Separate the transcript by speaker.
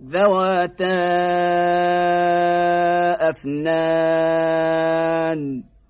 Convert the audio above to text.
Speaker 1: ذواتا أفنان